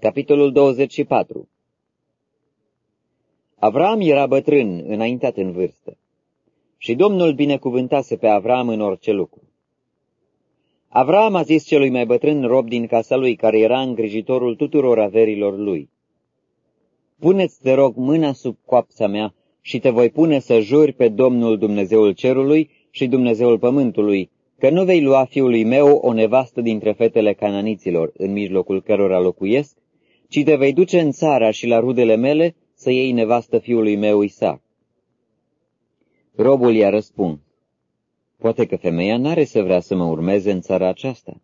Capitolul 24 Avram era bătrân, înaintat în vârstă, și Domnul binecuvântase pe Avram în orice lucru. Avram a zis celui mai bătrân rob din casa lui, care era îngrijitorul tuturor averilor lui, Puneți, te rog, mâna sub coapsa mea și te voi pune să juri pe Domnul Dumnezeul cerului și Dumnezeul pământului, că nu vei lua fiului meu o nevastă dintre fetele cananiților, în mijlocul cărora locuiesc, ci te vei duce în țara și la rudele mele să iei nevastă fiului meu Isaac. Robul i-a răspuns, poate că femeia n-are să vrea să mă urmeze în țara aceasta.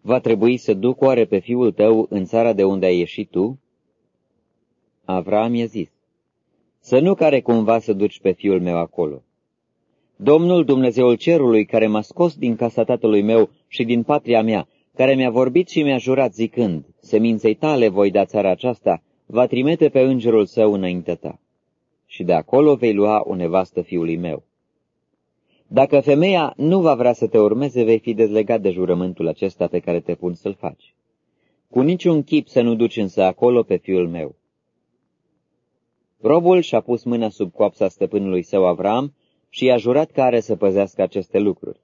Va trebui să duc oare pe fiul tău în țara de unde ai ieșit tu? Avram i-a zis, să nu care cumva să duci pe fiul meu acolo. Domnul Dumnezeul Cerului, care m-a scos din casa tatălui meu și din patria mea, care mi-a vorbit și mi-a jurat zicând, seminței tale voi da țara aceasta, va trimite pe îngerul său înainte ta. Și de acolo vei lua o nevastă fiului meu. Dacă femeia nu va vrea să te urmeze, vei fi dezlegat de jurământul acesta pe care te pun să-l faci. Cu niciun chip să nu duci însă acolo pe fiul meu. Robul și-a pus mâna sub coapsa stăpânului său Avram și i-a jurat că are să păzească aceste lucruri.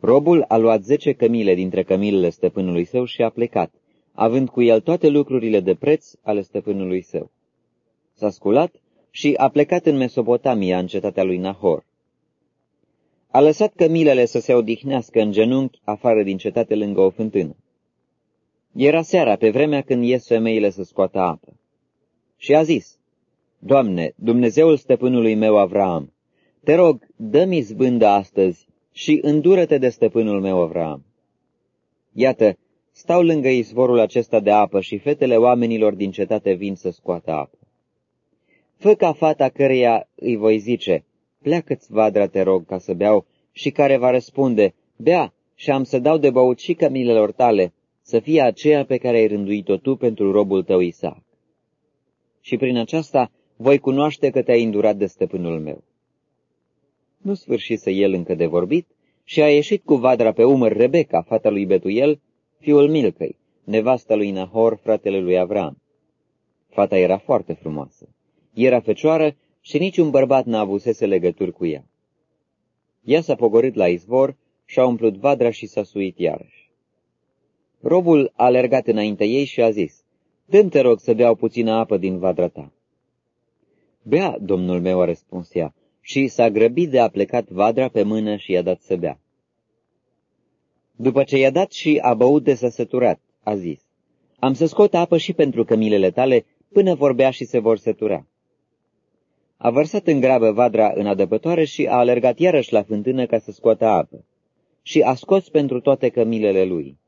Robul a luat zece cămile dintre cămilele stăpânului său și a plecat, având cu el toate lucrurile de preț ale stăpânului său. S-a sculat și a plecat în Mesopotamia, în cetatea lui Nahor. A lăsat cămilele să se odihnească în genunchi afară din cetate lângă o fântână. Era seara, pe vremea când ies femeile să scoată apă. Și a zis, Doamne, Dumnezeul stăpânului meu Avram, te rog, dă-mi zbândă astăzi și îndură-te de stăpânul meu Avram. Iată, stau lângă izvorul acesta de apă și fetele oamenilor din cetate vin să scoată apă. Fă ca fata căreia îi voi zice, pleacă-ți vadra, te rog, ca să beau, și care va răspunde, bea, și am să dau de băut și cămilelor tale, să fie aceea pe care ai rânduit-o tu pentru robul tău Isaac. Și prin aceasta voi cunoaște că te-ai îndurat de stăpânul meu. Nu sfârșise el încă de vorbit și a ieșit cu vadra pe umăr Rebecca, fata lui Betuel, fiul Milcăi, nevasta lui Nahor, fratele lui Avram. Fata era foarte frumoasă. Era fecioară și niciun bărbat n-a avusese legături cu ea. Ea s-a pogorât la izvor și-a umplut vadra și s-a suit iarăși. Robul a alergat înainte ei și a zis, Dăm te rog să beau puțină apă din vadra ta. Bea, domnul meu, a răspuns ea, și s-a grăbit de a plecat vadra pe mână și i-a dat să bea. După ce i-a dat și a băut de s-a săturat, a zis, Am să scot apă și pentru cămilele tale până vorbea și se vor sătura. A vărsat în grabă vadra în adăpătoare și a alergat iarăși la fântână ca să scoată apă și a scos pentru toate cămilele lui.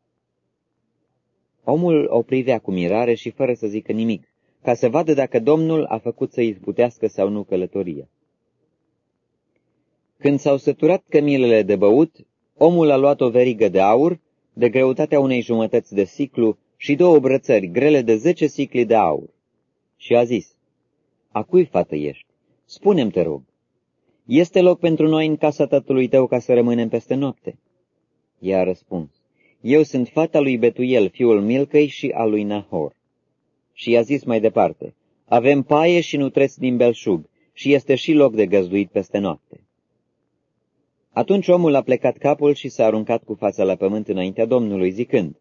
Omul o privea cu mirare și fără să zică nimic, ca să vadă dacă Domnul a făcut să izbutească sau nu călătoria. Când s-au săturat cămilele de băut, omul a luat o verigă de aur, de greutatea unei jumătăți de siclu și două brățări grele de zece sicli de aur. Și a zis, A cui fată ești? Spune-mi, te rog. Este loc pentru noi în casa tatălui tău ca să rămânem peste noapte? Ea a răspuns, Eu sunt fata lui Betuel, fiul Milcăi și al lui Nahor. Și i-a zis mai departe, avem paie și nutreți din belșug și este și loc de găzduit peste noapte. Atunci omul a plecat capul și s-a aruncat cu fața la pământ înaintea Domnului, zicând,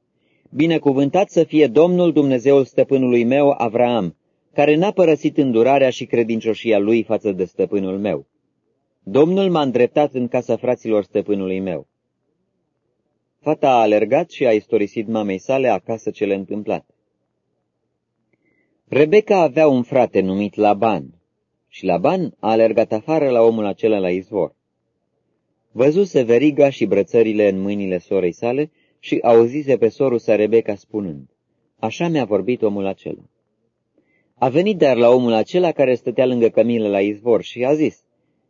Binecuvântat să fie Domnul Dumnezeul stăpânului meu, Avraam, care n-a părăsit îndurarea și credincioșia lui față de stăpânul meu. Domnul m-a îndreptat în casa fraților stăpânului meu. Fata a alergat și a istorisit mamei sale acasă cele întâmplate. Rebecca avea un frate numit Laban și Laban a alergat afară la omul acela la izvor. Văzuse veriga și brățările în mâinile sorei sale și auzise pe sorul sa Rebecca spunând, Așa mi-a vorbit omul acela. A venit dar la omul acela care stătea lângă cămile la izvor și a zis,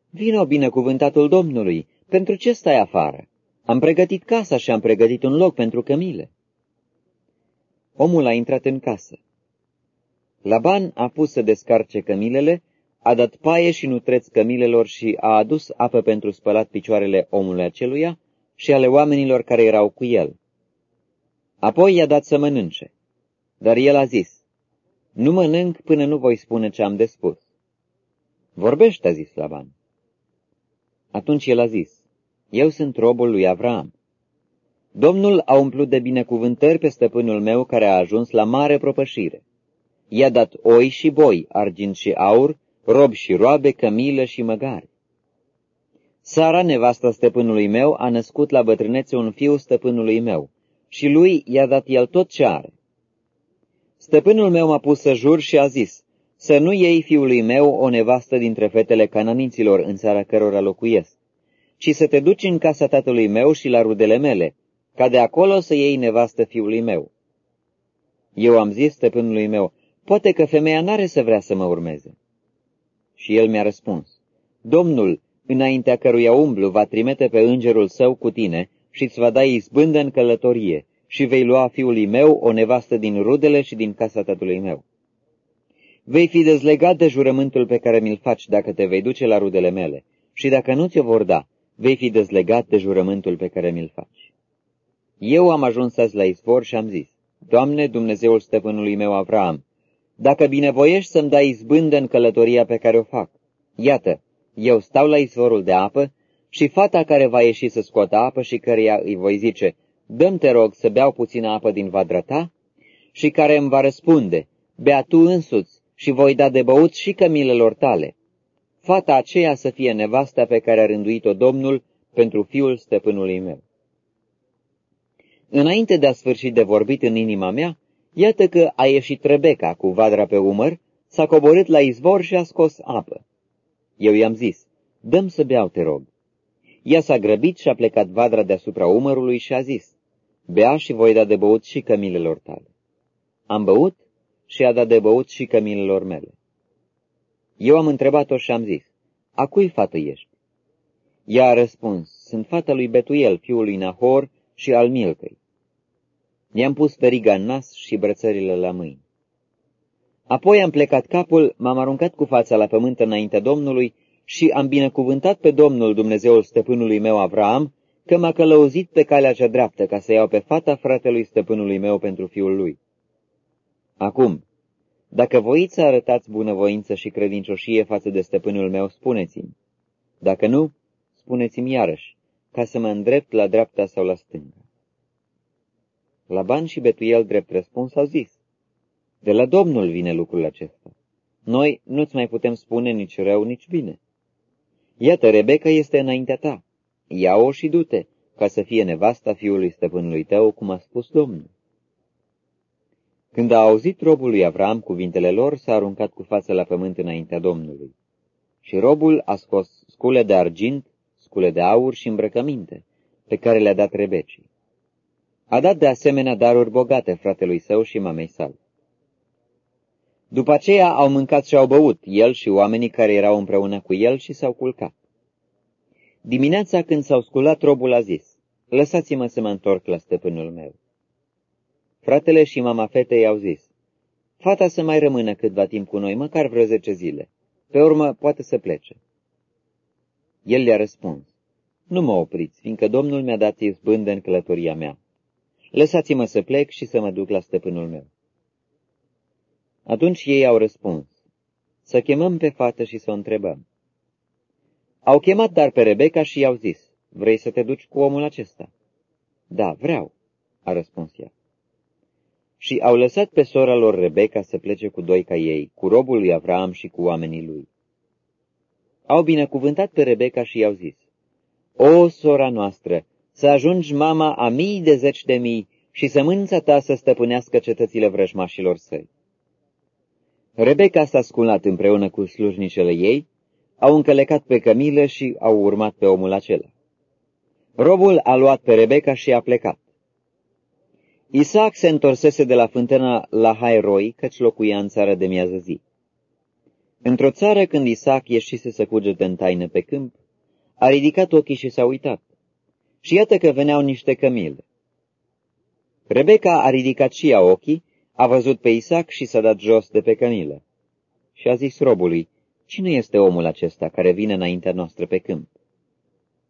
Vino binecuvântatul Domnului, pentru ce stai afară? Am pregătit casa și am pregătit un loc pentru cămile. Omul a intrat în casă. Laban a pus să descarce cămilele, a dat paie și nutreț cămilelor și a adus apă pentru spălat picioarele omului aceluia și ale oamenilor care erau cu el. Apoi i-a dat să mănânce. Dar el a zis, nu mănânc până nu voi spune ce am de spus. Vorbește, a zis Laban. Atunci el a zis, eu sunt robul lui Avram. Domnul a umplut de binecuvântări pe stăpânul meu care a ajuns la mare propășire. I-a dat oi și boi, argint și aur, rob și roabe, cămilă și măgari. Sara, nevasta stăpânului meu, a născut la bătrânețe un fiu stăpânului meu și lui i-a dat el tot ce are. Stăpânul meu m-a pus să jur și a zis, să nu iei fiului meu o nevastă dintre fetele cananiților în țara cărora locuiesc, ci să te duci în casa tatălui meu și la rudele mele, ca de acolo să iei nevastă fiului meu. Eu am zis stăpânului meu, poate că femeia n-are să vrea să mă urmeze. Și el mi-a răspuns, Domnul, înaintea căruia umblu, va trimite pe îngerul său cu tine și îți va da izbândă în călătorie și vei lua fiului meu o nevastă din rudele și din casa tatălui meu. Vei fi dezlegat de jurământul pe care mi-l faci dacă te vei duce la rudele mele și dacă nu ți-o vor da, vei fi dezlegat de jurământul pe care mi-l faci. Eu am ajuns azi la izvor și am zis, Doamne, Dumnezeul stăpânului meu Avram, dacă binevoiești să-mi dai izbândă în călătoria pe care o fac, iată, eu stau la izvorul de apă și fata care va ieși să scoată apă și căreia îi voi zice, dăm te rog să beau puțină apă din vadra ta, și care îmi va răspunde, bea tu însuți și voi da de băut și cămilelor tale. Fata aceea să fie nevasta pe care a rânduit-o Domnul pentru fiul stăpânului meu. Înainte de a sfârși de vorbit în inima mea, iată că a ieșit Rebecca cu vadra pe umăr, s-a coborât la izvor și a scos apă. Eu i-am zis, dăm să beau, te rog. Ea s-a grăbit și a plecat vadra deasupra umărului și a zis, bea și voi da de băut și cămilelor tale. Am băut și a dat de băut și cămilelor mele. Eu am întrebat-o și am zis, a cui fată ești? Ea a răspuns, sunt fata lui Betuel, fiul lui Nahor și al Milcăi. I-am pus periga în nas și brățările la mâini. Apoi am plecat capul, m-am aruncat cu fața la pământ înaintea Domnului și am binecuvântat pe Domnul Dumnezeul stăpânului meu Avram, că m-a călăuzit pe calea cea dreaptă ca să iau pe fata fratelui stăpânului meu pentru fiul lui. Acum, dacă voiți să arătați bunăvoință și credincioșie față de stăpânul meu, spuneți-mi. Dacă nu, spuneți-mi iarăși, ca să mă îndrept la dreapta sau la stânga. Laban și Betuel drept răspuns au zis, de la Domnul vine lucrul acesta. Noi nu-ți mai putem spune nici rău, nici bine. Iată, Rebecca este înaintea ta. Ia-o și du-te, ca să fie nevasta fiului stăpânului tău, cum a spus Domnul. Când a auzit robul lui Avram cuvintele lor, s-a aruncat cu fața la pământ înaintea Domnului. Și robul a scos scule de argint, scule de aur și îmbrăcăminte, pe care le-a dat Rebecii. A dat de asemenea daruri bogate fratelui său și mamei sale. După aceea au mâncat și au băut, el și oamenii care erau împreună cu el și s-au culcat. Dimineața când s-au sculat, robul a zis, lăsați-mă să mă întorc la stăpânul meu. Fratele și mama fetei au zis, fata să mai rămână câtva timp cu noi, măcar vreo zece zile. Pe urmă poate să plece. El le-a răspuns, nu mă opriți, fiindcă Domnul mi-a dat izbândă în călătoria mea. Lăsați-mă să plec și să mă duc la stăpânul meu. Atunci ei au răspuns, să chemăm pe fată și să o întrebăm. Au chemat dar pe Rebecca și i-au zis, vrei să te duci cu omul acesta? Da, vreau, a răspuns ea. Și au lăsat pe sora lor Rebecca să plece cu doi ca ei, cu robul lui Avram și cu oamenii lui. Au binecuvântat pe Rebecca și i-au zis, O, sora noastră, să ajungi mama a mii de zeci de mii și sămânța ta să stăpânească cetățile vrăjmașilor săi. Rebecca s-a sculat împreună cu slujnicele ei, au încălecat pe cămilă și au urmat pe omul acela. Robul a luat pe Rebecca și a plecat. Isaac se întorsese de la fântâna la Hairoi, căci locuia în țară de miază zi. Într-o țară, când Isaac ieșise să cugete în taină pe câmp, a ridicat ochii și s-a uitat. Și iată că veneau niște cămile. Rebecca a ridicat și ea ochii a văzut pe Isaac și s-a dat jos de pe cămilă. Și a zis robului, Cine este omul acesta care vine înaintea noastră pe câmp?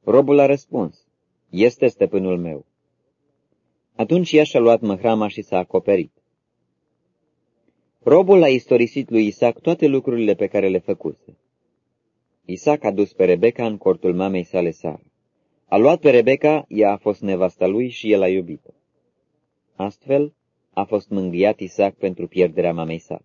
Robul a răspuns, Este stăpânul meu. Atunci ea și-a luat măhrama și s-a acoperit. Robul a istorisit lui Isaac toate lucrurile pe care le făcuse. Isaac a dus pe Rebecca în cortul mamei sale Sara. A luat pe Rebecca, ea a fost nevasta lui și el a iubit-o. Astfel, a fost mângâiat Isaac pentru pierderea mamei sale.